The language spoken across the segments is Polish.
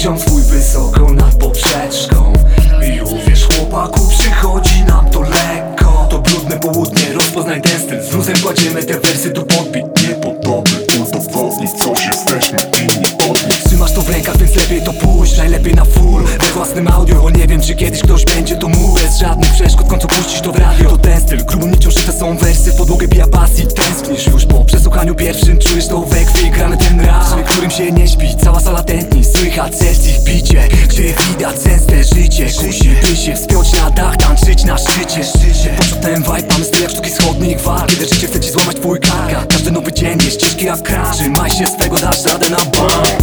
poziom swój wysoko nad poprzeczką. I uwierz chłopaku, przychodzi nam to lekko. To brudne południe, rozpoznaj ten styl. Z luzem kładziemy te wersy tu podbić Nie poddamy udowodni, coś jesteśmy winni od nich Trzymasz to w rękach, więc lepiej to puść. Najlepiej na full, we własnym audio o, Nie wiem, czy kiedyś ktoś będzie to mówił Bez żadnych przeszkód, w końcu puścisz to w radio To ten styl, grubą nicią szyte są wersy W podłogę pija bas i tęsknisz Już po przesłuchaniu pierwszym czujesz to we krwi. Gramy ten raz, którym się nie śpi. Cała sala tętni, słychać serc ich bicie Gdzie widać zemstę życie. Kusi, by się wspiąć na dach, tańczyć na szczycie. Poczuł ten vibe, mamy styl jak sztuki wschodnich walk Kiedy życie chce ci złamać twój kark Każdy nowy dzień jest ciężki jak kran Trzymaj się swego, dasz radę na bank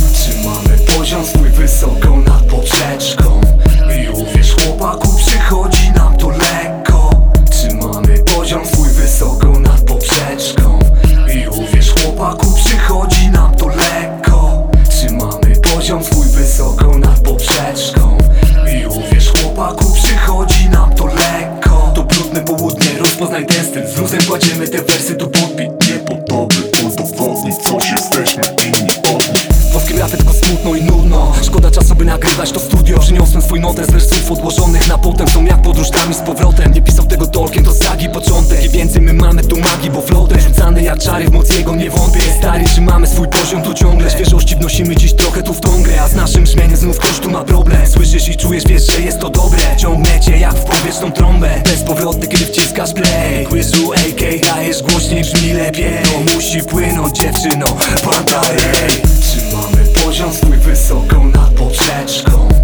polskim rapie tylko smutno i nudno. Szkoda czasu by nagrywać to studio. Przyniosłem swój notes wersów odłożonych na potem. Są jak podróż tam z powrotem. Nie pisał tego Tolkien, to sagi początek. I więcej my mamy tu magii, bo flotem Rzucany jak czary w moc jego nie wątpię. Stary, trzymamy swój poziom? Tu ciągle Świeżości wnosimy dziś trochę tu w tą grę A z naszym brzmieniem znów ktoś tu ma problem. Słyszysz i czujesz, wiesz, że jest to dobre. Ciągnę cię jak w powietrzną trąbę. Bezpowrotny, kiedy wciskasz play. Quizu AK dajesz głośniej, brzmi lepiej. To musi płynąć dziewczyno, pamiętaj Trzymamy poziom swój wysoko nad poprzeczką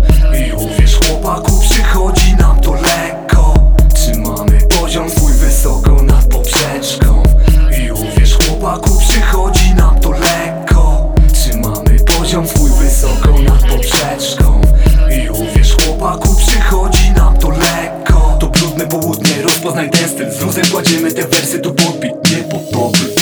kładziemy te wersy tu podbit Nie podobny